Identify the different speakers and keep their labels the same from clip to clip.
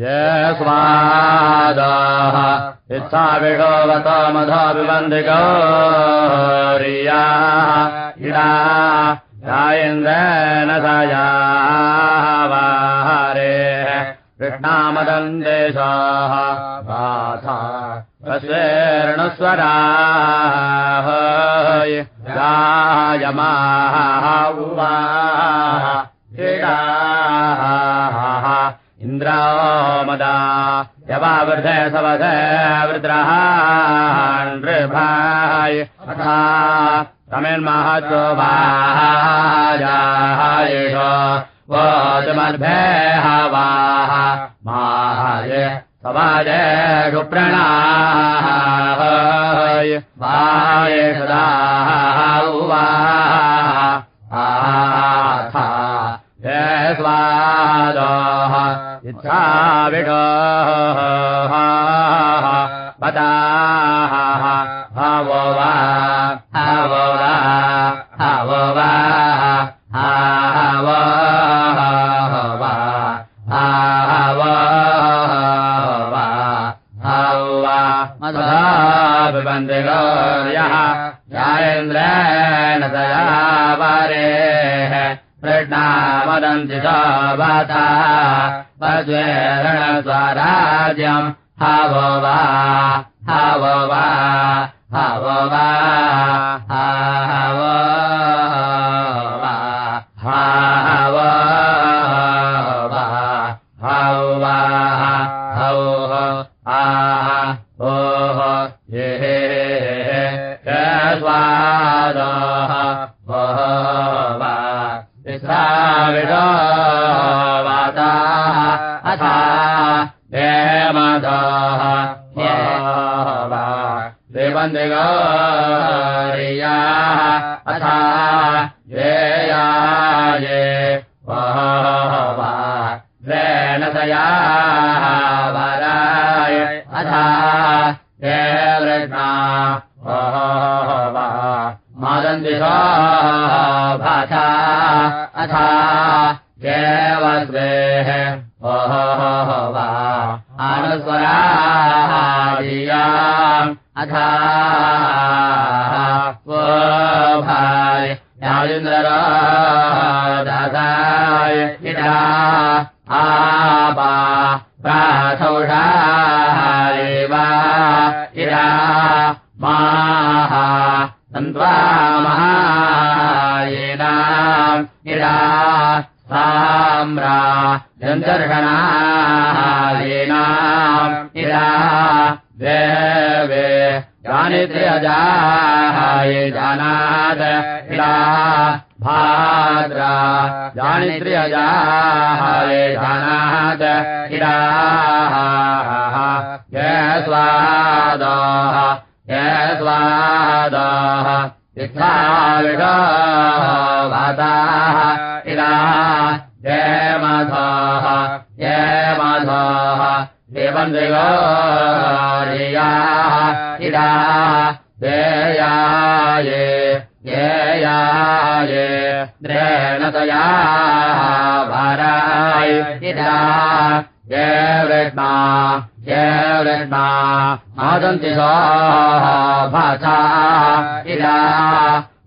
Speaker 1: ये स्वादाः इच्छा विषोवत मधोऽभिबन्धिगौरिया इडा यायेन्द्रेण सयावारे कृष्णामदन्देशाः बाधा स्वेर्णस्वराः गायमाः उवाः। क्रीडाः इन्द्रामदा यवावृधे सवधे वृद्रः नृभाय अथा तमिन्महत्वो भाजायेष वोचमद्भे हवाः माय समाजेषु प्रणाय वाय सदाः उवाः आथा ये स्वादः पदाः। हवो वा। हवो वा। हवो वा। हावो वा। हावो वा। हवा मधुबन्दिगौर्यः जायेन्द्रेण दया वारेः कृष्णामदन्ति शोभता वज्वेरण स्वराज्यम् वा हवो वा हवो वा हावो देवन्दिगौरियाः अथा वः वा रेणसयाः वराय। अथा हे वृष्णा वः भाषा। अथा देवस्वेः ओह वा अनुस्वरादियाम् अथा आपा प्राथौषाय वा इडा माः सन्त्वा महायेनाम् इडा साम्रा जन्तर्षणायेनाम् इडा देवे जानित्र्यजाय जानाद इडा भाद्रा जानित्र्यजाय जानाद इडा ये स्वादाः ये स्वादाः इच्छाविडाः वादाः इडा ये मधाः ये मधाः देवन्द्रियाः इडा देयाये। ये याये द्रेणतयाः भाराय इडा ये वृष्णा ये वृष्णा आदन्ति भाषा इडा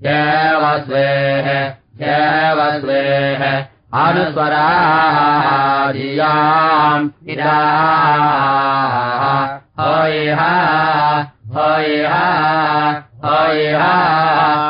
Speaker 1: ये वस्वेः ये वस्वेः अनुस्वरादियाम् इडा हयिहा हयिहा हयिहा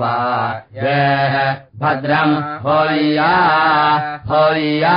Speaker 1: वा ये भद्रम् होय्या होय्या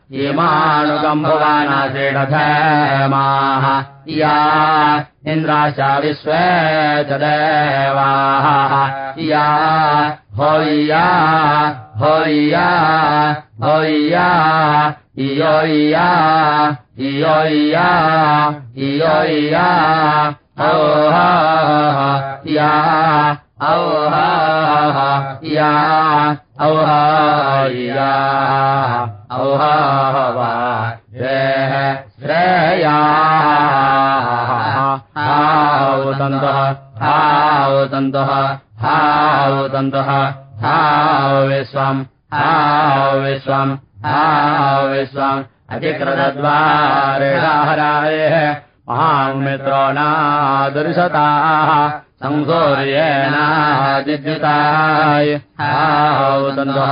Speaker 1: वा इमानुगम्भुवानासेडधमाः या इन्द्राश विश्वे च देवाः। या होय्या होय्या होय्या इयोय्या इयोय्या इयोय्या औह औह या औह या औह वा श्रेया हावतन्तः हावतन्तः हावतन्तः हाव विश्वम् हाव विश्वम् हाव विश्वम् अधिकृतद्वारिणाहराय महान्मित्रो नादर्शताः संसौर्येणादिद्युताय हावतन्तः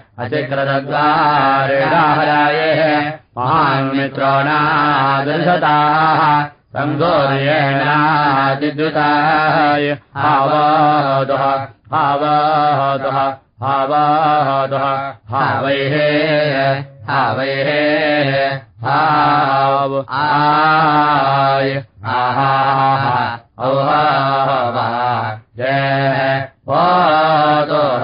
Speaker 1: अतिकृतद्वारिणाहराय महान्मित्रो नादर्शताः सङ्गोर्येणादिद्युताय हावादः हावादः हावादः हावैः हावैः हाव आय आहाः औहा जय पादः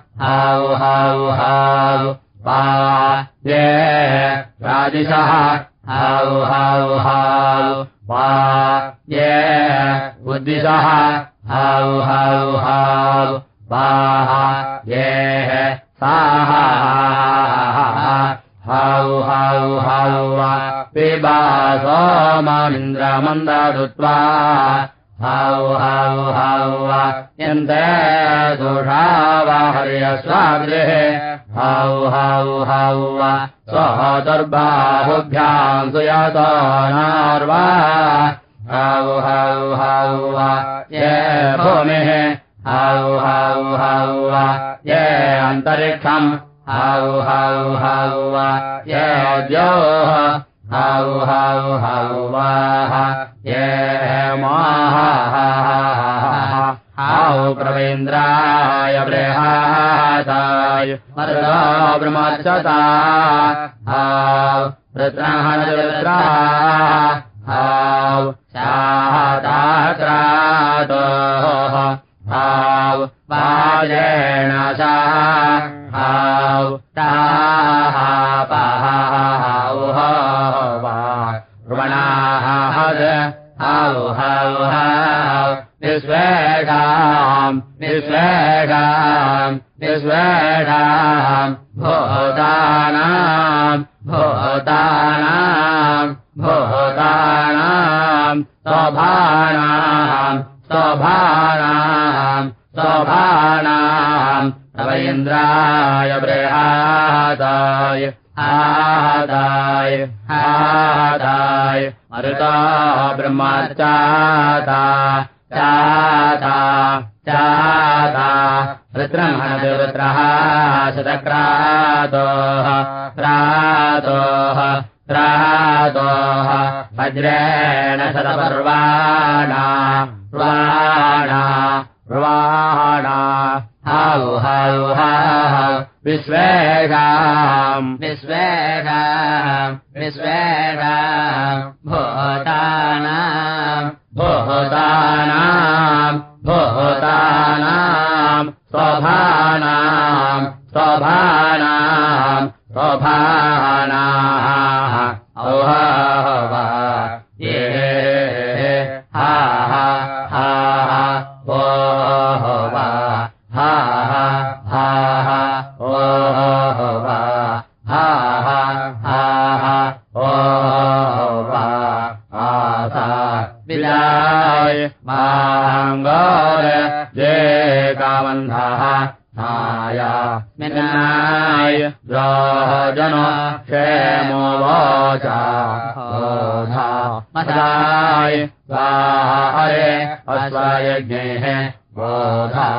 Speaker 1: हाव हाव वा ये रादिशः हाव हाव हाव वा ये बुद्धिशः हाव हाव हाव हाव हाव हाव पिबा सोममिन्द्रमन्ददुत्वा हाव हाव हाव यन्ते दोषावाहर्यस्वागृहे हाव हाव हाव स्वः दुर्बाहुभ्याम् सुयतो नार्वा हाव हाव हाव ये भूमिः हाव हाव हाव ये अन्तरिक्षम् हाव हाव हाव ये द्योः हाव हाव हावाः ये माः हाव प्रवेन्द्राय बृहाताय मर्दा ब्रह्मचता हाव वृत्रहणरुद्रा हाव शातात्रातोः हाव वाजेण सा हाव ताः ृणाः निस्वेषाम् निस्वेषाम् भूतानाम् भूतानाम् भूतानाम् स्वभाणाम् स्वभाणाम् स्वभाणाम् तव इन्द्राय बृहादाय आदाय आदाय मरुता ब्रह्मचाता चाता चाता वृत्रमहनवृत्रः शतक्रातोः क्रातोः क्रातोः वज्रेण शतपर्वाणा र्वाणा र्वाणा हौ विश्वेगाम्
Speaker 2: विश्वेगाम् विश्वेगाम् भूतानाम्
Speaker 1: भूतानाम् भूतानाम् स्वभानाम् स्वभानाम् स्वभानाः। ओहा न्धनाय राह जनो क्षेमवाच बोधा अधाय स्वा हरे बोधा।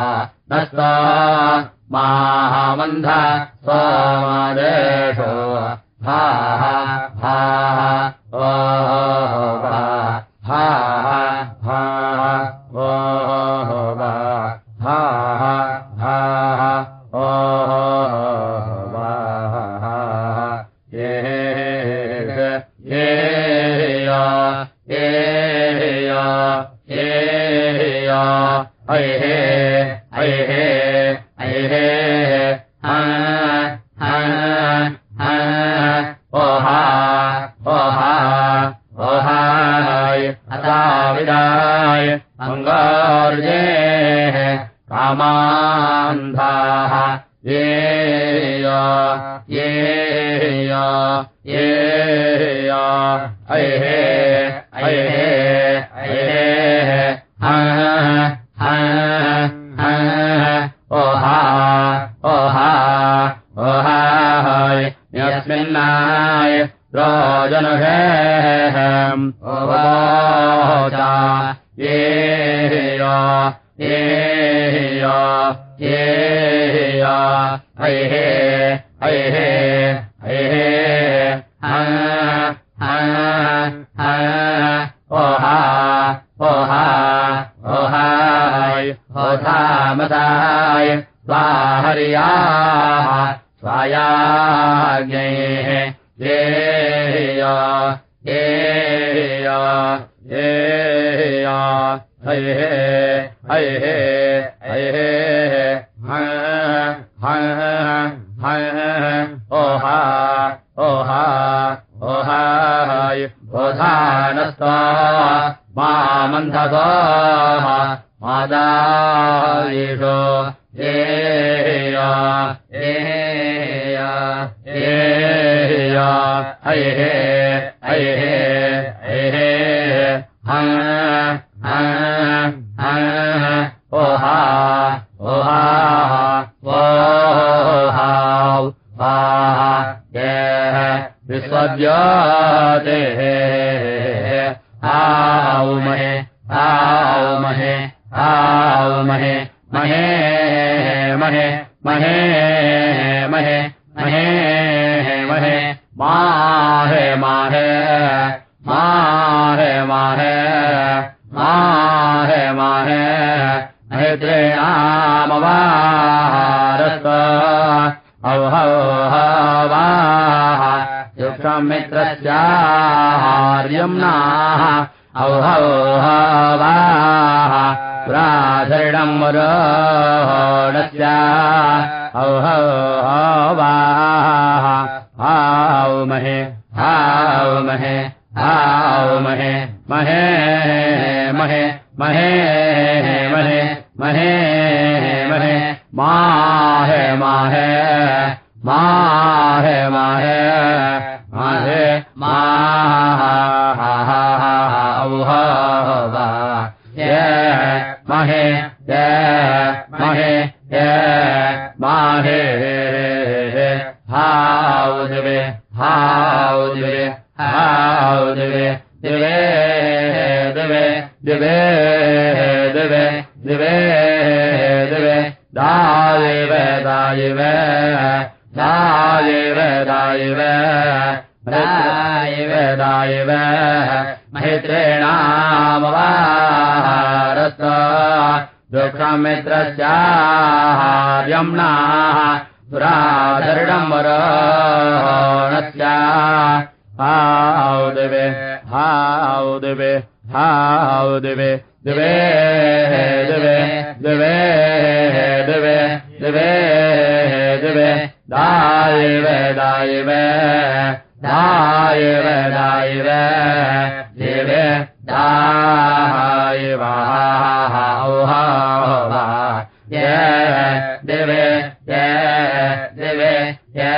Speaker 1: न माहामन्ध मान्ध भाः हा हा ओहा ओहा ओहा हये हये हये ह ह ह ओहा होहा धानत्वा मा मन्थस्वाहा मा दारिष हेया हेया हेया। हे हे अवौ हा वाह सुमित्रस्याम्नाः अहो हवाह प्राधरिणम् मरोहोणस्य अवहो हा महे हा महे हा महे महे महे महे महे महे महे माहे महे। माहे हाउ दिवे हाउ दिवे दिवे दिवे दिवे दिवे दिवे दिवे दायिवे दायिवे दायिवे दायिवे दिवे दायिवा ये दिवे ये दिवे ये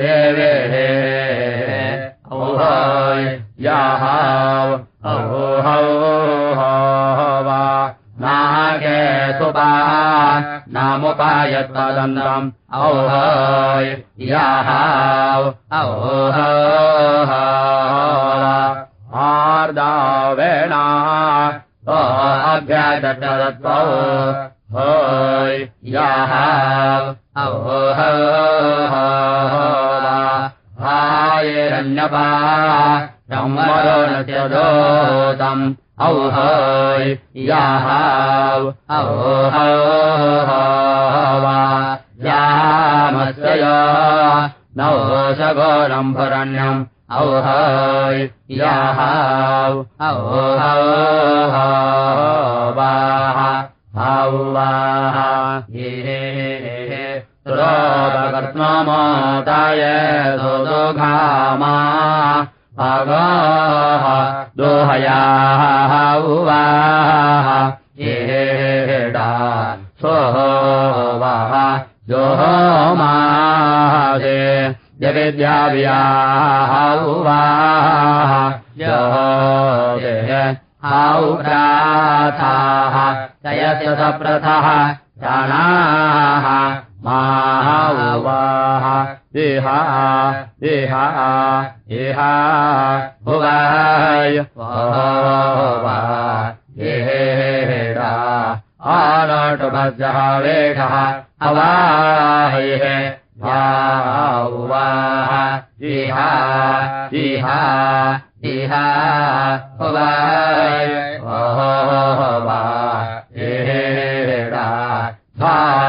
Speaker 1: दिवे नामुपायत्वदन्तम् औहय याहाव औह। आर्दावेणा अभ्यादत्तदत्वौ हय याहाव औह। हायरण्यपा संवरणस्य दोतम् औहय याहाव औह यामस्य नवशगोरम् भरण्यम् औहय याहाव औह हौवाः ये सुरोपकर्त्ममोताय सुदुघामा उवाः येडा सोवाः जोमासे जविद्याव्याः उवाः जो औप्राथाः तयस्य सप्रथः प्राणाः माहुवाः इहा इहा इहा भुवाय येडा आनटभजः वेषः अवाहयः भावाः इहा इहा इहा भुवाय येडा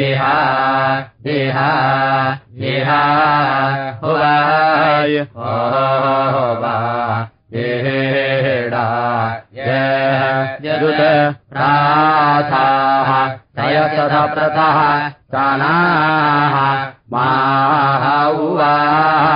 Speaker 1: इहा इहा इहा हुवाय येडा यजुत प्राथाः तयसप्रथः प्राणाः माह उवाः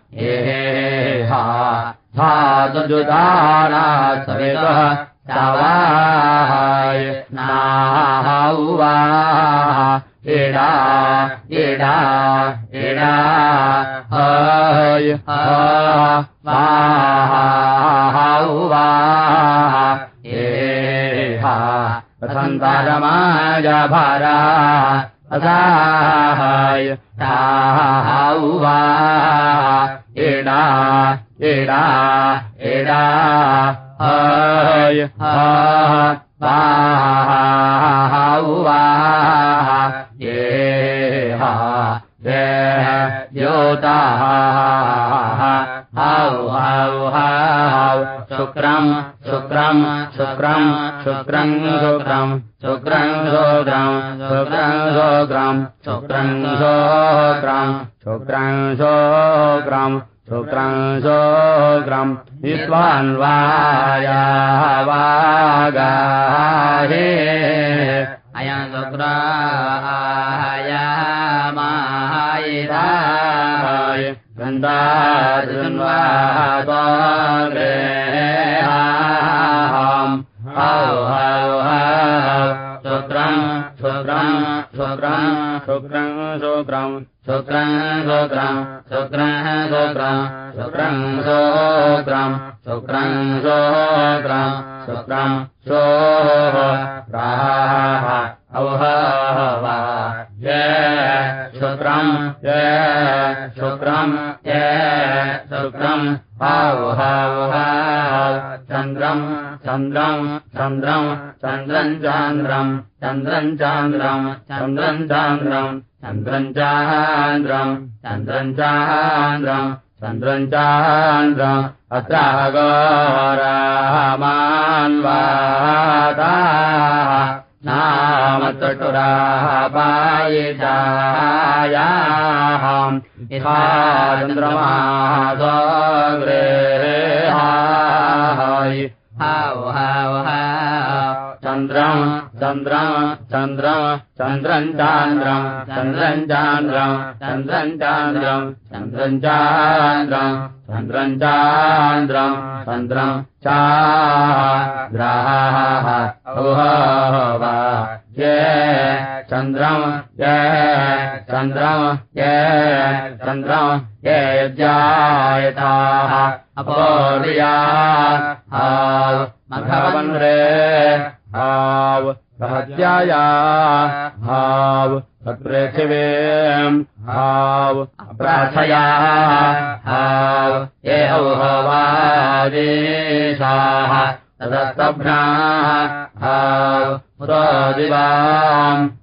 Speaker 1: साजुदाना समेतः चावाय नाः उवाः इडा इडा इडा हय उवाः येहा प्रसन्तारमाय भरा ताः उवाः इडा इडा इडा हय येहा योताः हौ हौ हौ। शुक्रम् शुक्रम् शुक्रम् शुक्रम् शुक्रम् शुक्रम् शोग्रम् शुक्रम् शोग्रम् शुक्रम् शोग्रम् शुक्रम् शोग्रम् शुक्रम् शोग्रम् विद्वान्वाया वागाहे अयम् शुक्राय मायिरा रे हौ हौ शुक्रम् शुक्रम् शुक्रम् शुक्रम् शुक्रम् शुक्रम् शुक्रम् शुक्रः शुक्रम् शुक्रम् शुक्रम् शुक्रम् शुक्रम् शुक्रम् शोः प्राः ये शुक्रम् औह चन्द्रम् चन्द्रम् चन्द्रम् चन्द्रम् चान्द्रम् चन्द्रम् चान्द्रम् चन्द्रम् चान्द्रम् चन्द्रम् चान्द्रम् चन्द्रम् चान्द्रम् चन्द्रम् चान्द्रम् अत्रागोरामान्वाता नामचटुराः पायितायाः यथा चन्द्रमासग्रे
Speaker 2: हाव हाव
Speaker 1: चन्द्रम् चन्द्रम् चन्द्रम् चन्द्रम् चान्द्रम् चन्द्रम् चान्द्रम् चन्द्रम् चान्द्रम् चन्द्रम् चान्द्रम् चन्द्रम् चान्द्रम् चन्द्रम् चाग्राः वा। ये चन्द्रम् ये ये चन्द्रम् ये जायताः अपोर्या मघवन् रे हाव सहत्याया हाव तत्पृथिवीम् हाव प्रार्थया हाव ये औहवादेशाः हाव हाव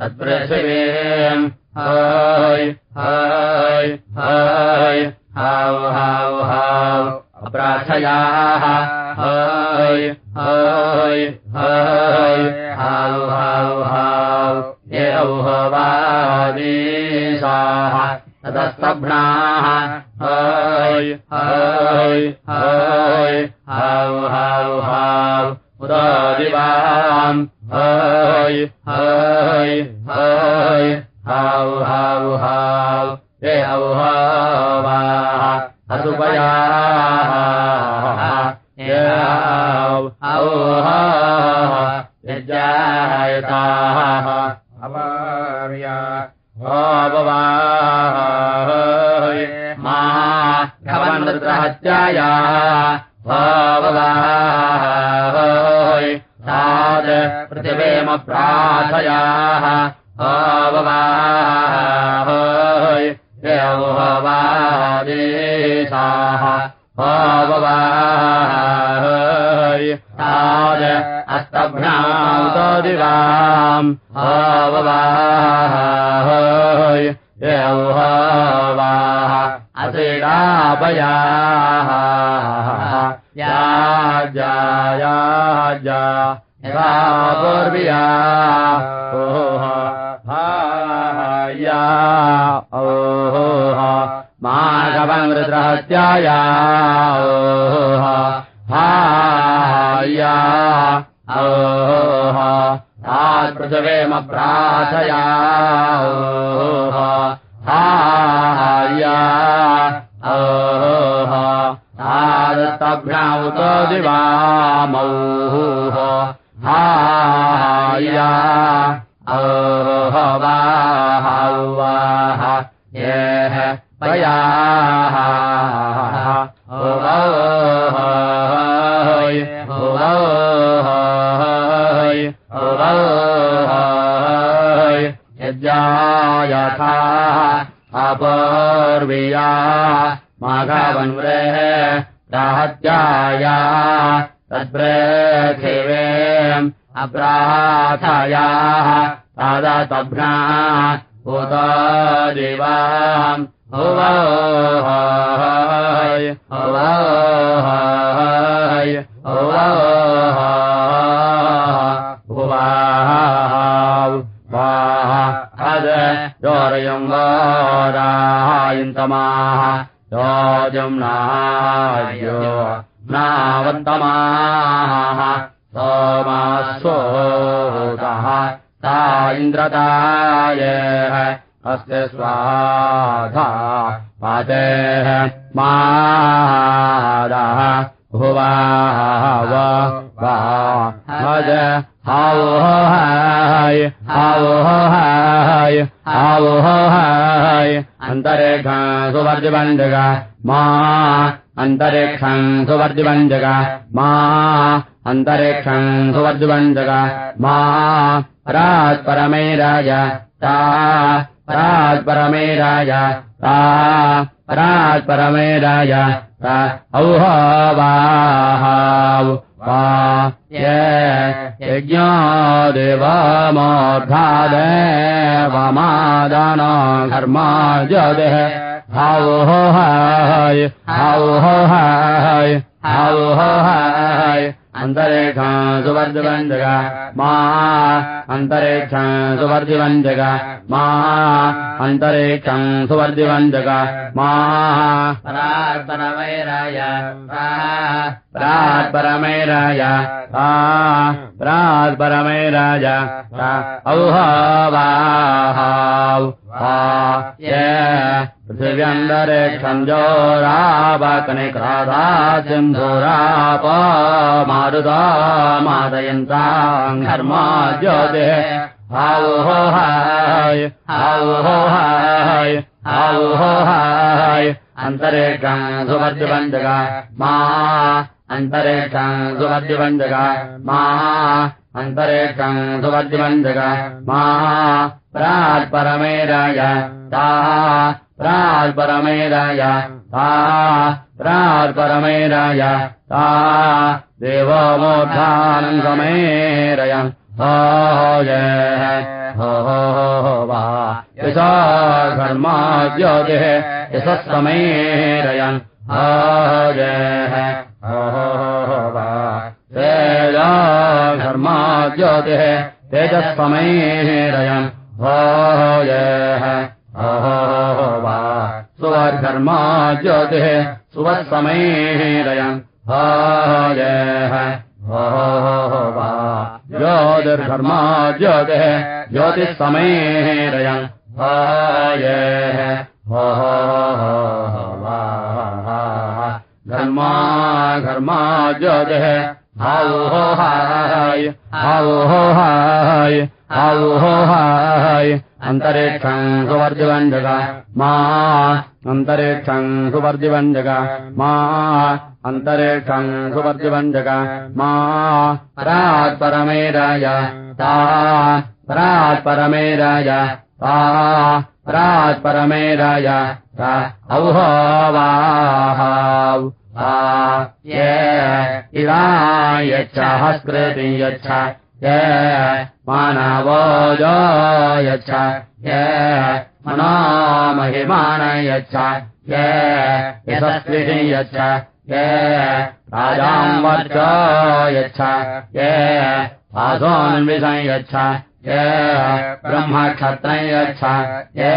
Speaker 1: हाव पृथिवेम प्रार्थयाः भवाय यौहवादेशाः भवाय ताद अस्तभ्रान्तदिवाम्। भवाय यौहवाः असिडापयाः याजायाजा यथा या ओह माघवमृतहत्याया ओह तात्पृथिवेम प्रार्थया ओह तादत्तभ्यामुत दिवामौः हाया ओह वाह येह पयाः ओय ओय ओय यज्ञायथा अपर्विया माघवन्वरे राहत्याया तत्प्रेथिवेम् दिवाम् उवाय उवाय उवाव वाह अद योरयम् वारायन्तमाः नावन्तमाः सोमास्वोदः ता इन्द्रताय अस्य स्वाधा पातेः मादः भुवाव वा भज हावोहाय हावोहाय हावोहाय अन्तरिक्षम् सुवर्जिवञ्जग मा अन्तरिक्षम् सुवर्जिवञ्जग मा अन्तरिक्षम् सुवर्जिवञ्जग मा परात्परमे राज ता परात्परमे राज ता परात्परमे राज ता औहावाहाव वा ये यज्ञो देवमोर्धादेवमादान घर्मा जदेः हावोहाय हावोहाय हावोहाय। अन्तरेक्षम् सुवर्जिवञ्जग मा अन्तरेक्षम् सुवर्जिवञ्जग मा अन्तरेक्षम् सुवर्जिवञ्जग मा
Speaker 2: परात्परवैराय
Speaker 1: प्रात्परमेराय प्रात्परमेराय औहावाहाव वा ये पृथिव्यन्तरिक्षम् जोरापकनिक्राधा सिन्धुराप मारुता मादयन्ताम् घर्मा ज्योतिः हावोहाय हावोहाय हावोहाय अन्तरिक्षम् सुवर्जिवञ्जग मा अन्तरिक्षम् सुवर्जिवञ्जग मा अन्तरिक्षम् सुवर्जिवञ्जग मा प्रात्परमेराय ता प्रात्परमेराय ता प्रात्परमेराय ता देवो मोक्षानम् समेरय हो जय हो हो वा यशा घर्मा ज्योतिः यशः समेरयन् हो जय हो वा तेजा घर्मा ज्योतिः तेजः समेरयन् हो जय हो वा सुवर्घर्मा ज्योतिः सुवः समेरयन् हो जय हो वा ज्योतिर्घर्मा ज्योतिः ज्योतिः समेरयन् हो जय हो वा घर्मा घर्मा ज्योतिः। हावोहाय हावोहाय हावोहाय अन्तरिक्षम् सुवर्जिवञ्जग। मा। अन्तरिक्षम् सुवर्जिवञ्जग। मा। अन्तरिक्षम् सुवर्जिवञ्जग। मा। परात्परमेराय ता। परात्परमेराय ता। परात्परमेराय ता। औहावाहाव वा ये। इवा यच्छ हस्कृति यच्छ ये मानवोजो यच्छ ये यच्छ ये यशस्विः यच्छ ये राजाम् वर्च यच्छ ये आसोन्विषं यच्छ ये ब्रह्मक्षत्रम् यच्छ ये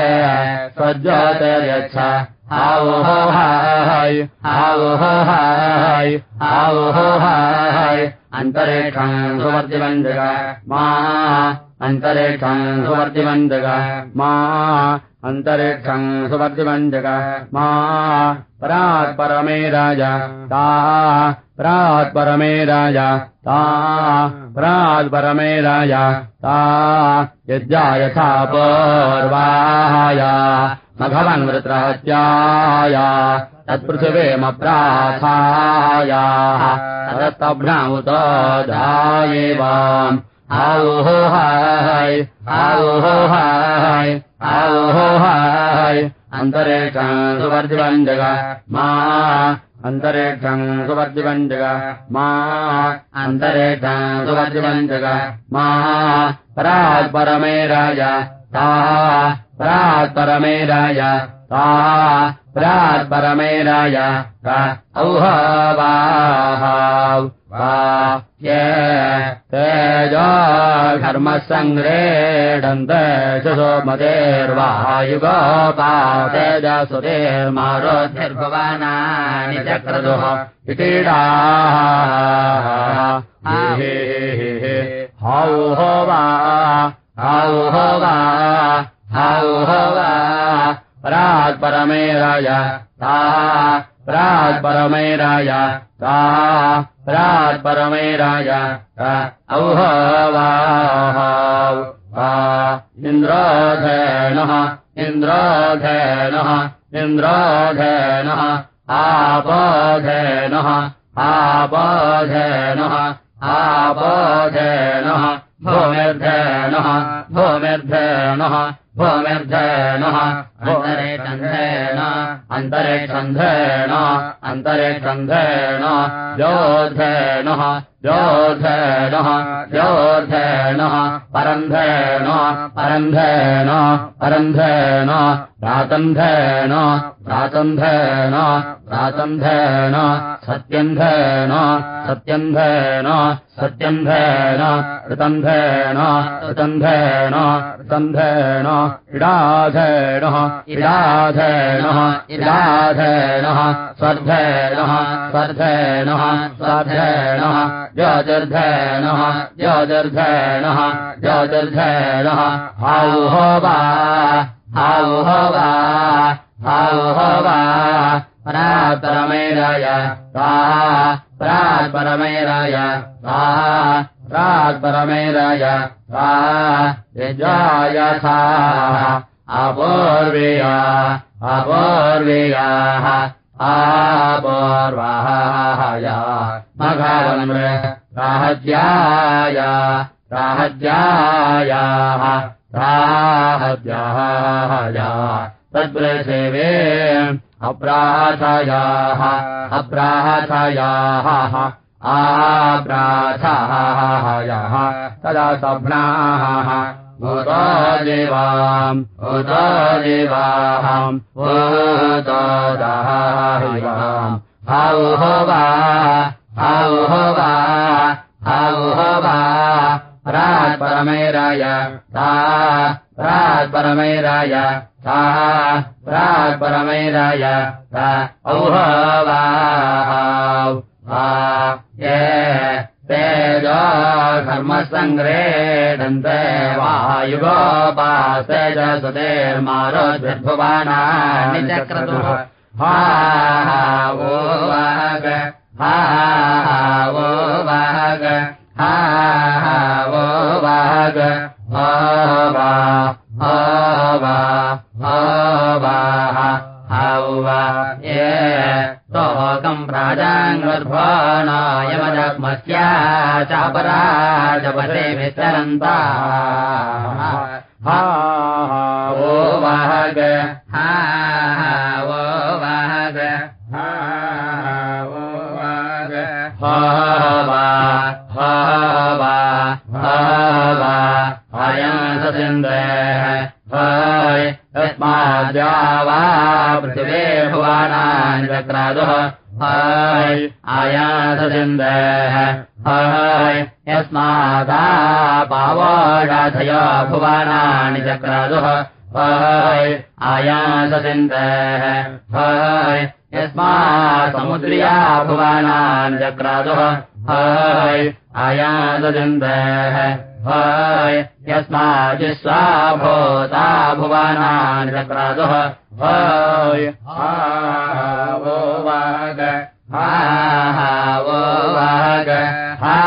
Speaker 1: स्वज्योतिर्यच्छ हावोहाय हावोहाय हावोहाय अन्तरिक्षम् सुवर्जिवञ्जग मा अन्तरिक्षम् सुवर्जिवञ्जग मा अन्तरिक्षम् सुवर्जिवञ्जग मा परात्परमे राज। ता परात्परमे राज। ता परात्परमे राज। ता यज्ञा यथा पूर्वाय मघवन्वृत्रहत्याय तत्पृथिवीमप्राथायाः तदत्तभ्रामुत धायेवाम् आओहाय आओहाय आओहाय अन्तरिक्षम् सुवर्जिवञ्जग मा अन्तरिक्षम् सुवर्जिवञ्जग मा अन्तरिक्षम् सुवर्जिवञ्जग मा परात्परमे राज ता प्रात्परमेराय ता प्रात्परमेराय औहवाहाव वा ये तेजो सोमतेर्वायुगोपा तेजसुतेर्मारोध्यर्भवानानि चक्रदुः इतीडाः हौ हो वा हौ हो वा हौ हो वा प्रात्परमेराय ता प्रात्परमेराय ता प्रात्परमेराय औहवाहाव वा। इन्द्रोधेनः इन्द्रोधेनः इन्द्रोधेनः आपोधेनः आपोधेनः आपोधेनः भूमिर्धेनः भूमिर्धेनः भूमिर्धेनः अन्तरेक्षन्धेन अन्तरेक्षन्धेन अन्तरेक्षन्धेन योधेनः योधेनः योधेनः। परन्धेन परन्धेन परन्धेन। रातन्धेन रातन्धेन रातन्धेन सत्यन्धेन सत्यन्धेन सत्यन्धेन ऋतन्धेन ऋतन्धेन ऋतन्धेन इडाधेनः इडाधेनः इडाधेनः स्वर्धेनः स्वर्धेनः स्वर्धेनः ज्योतिर्धेनः ज्योतिर्धेनः ज्योतिर्धेनः हाउहो वा हाउहो वा हाउहो वा प्रात्परमेराय, स्वाहा प्रात्परमेराय स्वाहा प्रात्परमेराय, स्वाहा यजायथा अपूर्वेया, अपूर्वेयाः आपूर्वाहाय मघवन्मृ राहज्याय राहज्यायाः राहज्याय तद्वृसेवे अप्राथयाः अप्राथयाः आप्राथायाः तदा सभ्नाः भूतो देवाम् भूतो देवाहम् भूतोदाहिवाम् हौ वा हौ वा हौ वा प्रात्परमेराय ता प्रात्परमेराय ता प्रात्परमेराय ता औहवाहाव वा ये तेजो धर्मसङ्ग्रेडन्त वायुगोपासेजसुतेर्मारोद्भुवानानि चक्रतुः हा वो वाग। हा वो वाग। हा वा हा वा हा वा ये तोकम् प्राजाङ्गर्भाणायमदग्मस्या चापराजपते विचरन्ता। हा वाग चक्रादुः हाय। आयाससिन्देः हाय। यस्मादा पावोडाधयो भुवानानि चक्रादुः। हाय। आयाससिन्देः हाय। यस्मात् समुद्रिया भुवानानि चक्रादुः। हाय। आयाससिन्देः हाय यस्माजिस्वा भूता भुवानानि चक्रादुः। हाय हा वो वाग हा वो वाग हा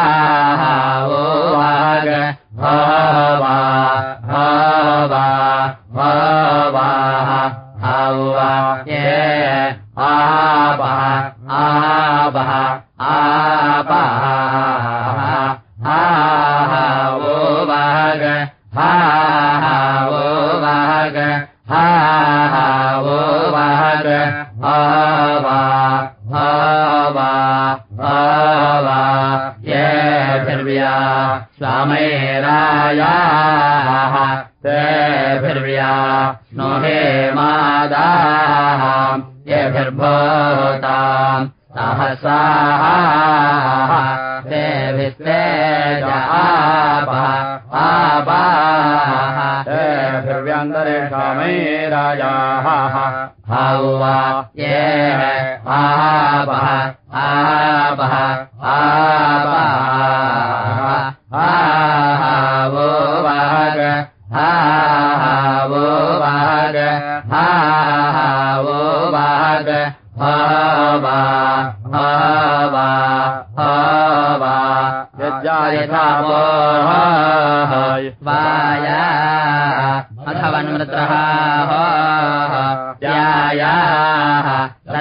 Speaker 1: वो वाग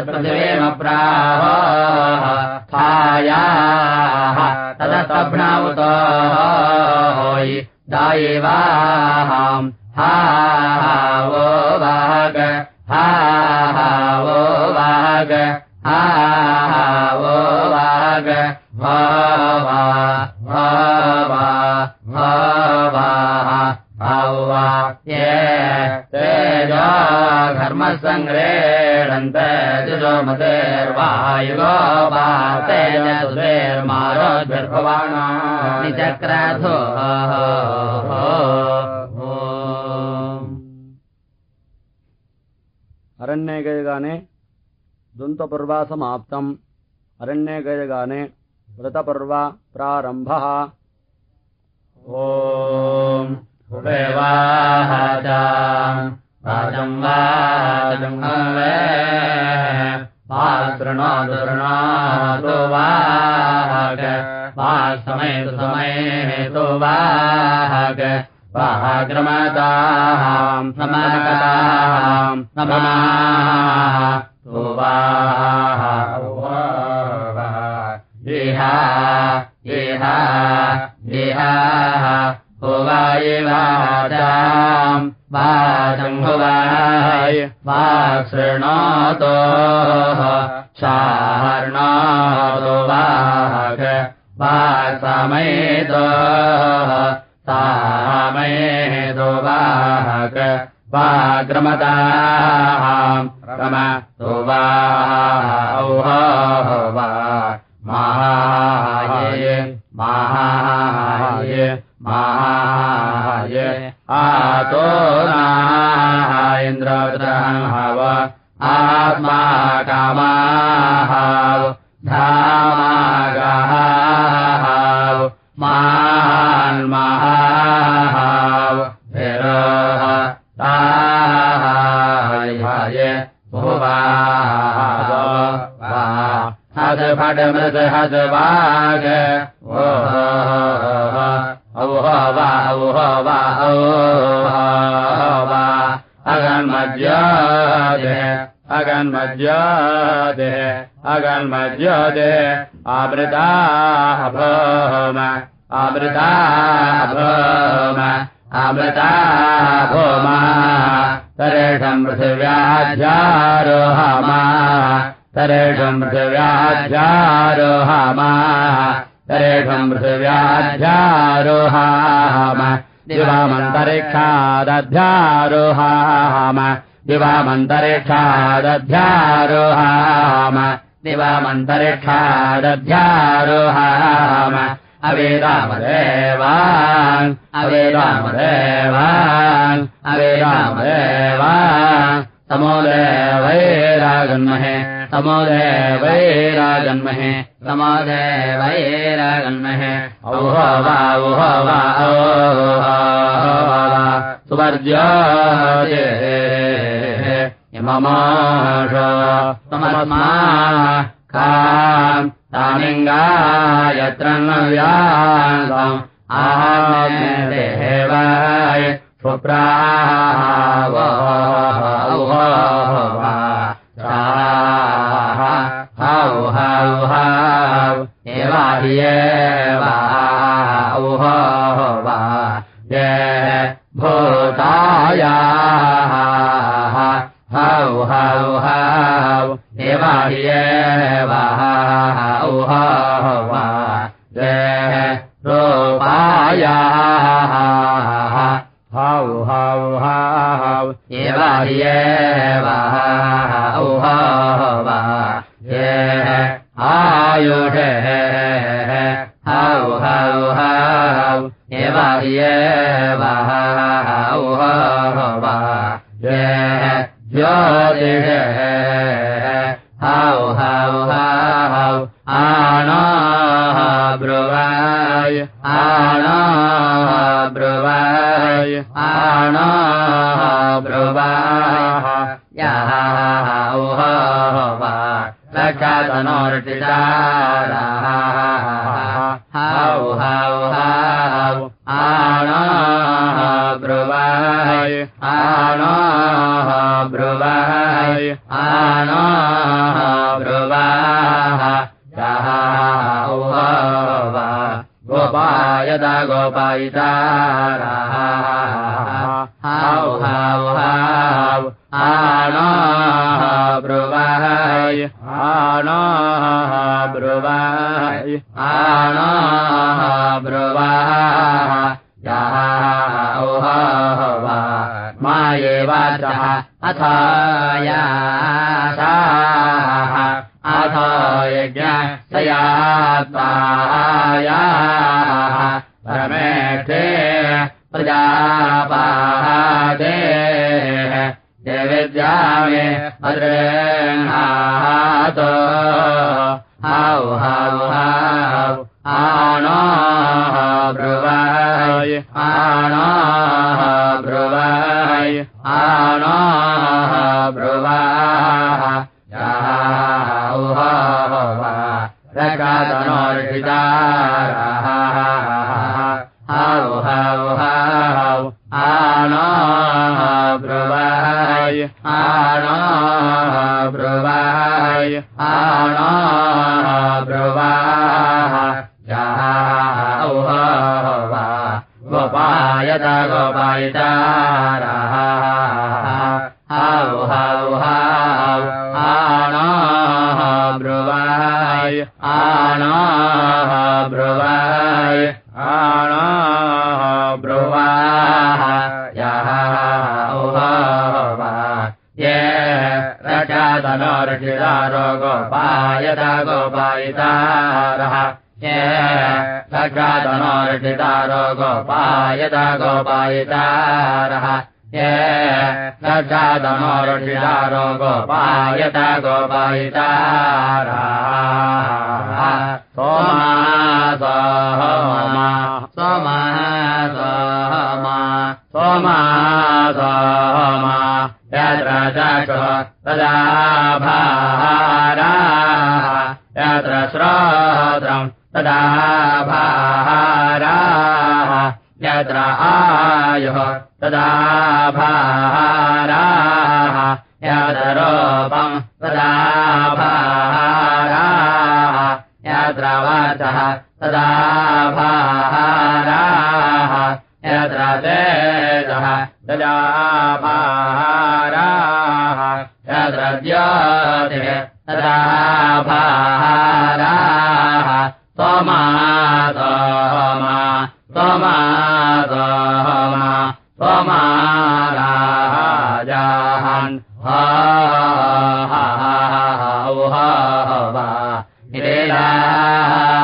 Speaker 1: तत्पृथिवीमप्राह थायाः तदस्तभ्नावुतो दायिवाहम् हा वो वाग हा वो वाग वा
Speaker 2: अरण्ये गयगाने दुन्तपर्वा समाप्तम् अरण्ये गयगाने व्रतपर्वा प्रारम्भः
Speaker 1: ॐ राजम् वाजम् वाग्रमदाम् नमकाम् नमः तु वाह इहा इहा इहा हुवाय वाचाम् वाचम् हुवाय वासृणोतो शार्णातो वाग वासमेतो सामेतो वाग्रमताम् रम तु ओह औह वा औह वा औह वा अगन्मज्योदे अगन्मज्योदे अगन्मज्योदे आवृताः भोम आवृताः भोम आवृताः भोमा तरेषम् पृथिव्याध्यारोहमा तरेषम् पृथिव्याध्यारोहमा। तरेषम् पृथिव्याध्यारोहाम। दिवामन्तरिक्षादध्यारोहाम। दिवामन्तरिक्षादध्यारोहाम। दिवामन्तरिक्षादध्यारोहाम। अवेदामदेवान्। अवेदामदेवान्। अवेदामदेवान्। तमोदेवैरागन्महे तमोदेवैरागन्महे तमोदेवैरागन्महे औह वा औह वा वा तमस्मा काम् तामिङ्गायत्र नव्यासम् आहादेवाय स्वप्राव हौ हौ हौ एवाह्येवा औह वा ये भूताया हौ वा ये रूपाया
Speaker 2: हौ हौ
Speaker 1: वा गोपायितारः हौ हौ हौ आणो ब्रुवाय आणो ब्रुवाय आणो ब्रुवाः यः उह वा मायेवाचः अथायासाः अथ यज्ञ सयात्मायाः परमेष्ठे प्रजापादे देविद्यामे अद्रेणात हौ हौ हौ आणो ब्रुवाय आणो ब्रुवाय आणो ब्रुवाः। यः गोपायितारः हौ हौ हौ आणो ब्रुवाय आणो ब्रुवाय आणो ब्रुवाः। यः उह वा ये रक्षातनोर्षिदारो गोपायत गोपायितारः ये रक्षातनोर्षिदारो गोपायत गोपायितारः ये रक्षातनोर्षिदारो गोपायत गोपायितारः सोमा सोमा सोमा सोमा सोमा सोमा चक्षुः तदा भाराः यत्र श्रोत्रम् तदा भाराः यत्र आयुः तदा भाराः यत्र रूपम् तदा भाराः यत्र वाचः तदा भाराः यत्र तेजः तदा भाराः यत्र ज्योतिः तदा भाराः सोमा सोमा सोमा सोमा सोमा राजाहन् हा हा हा हा हा हा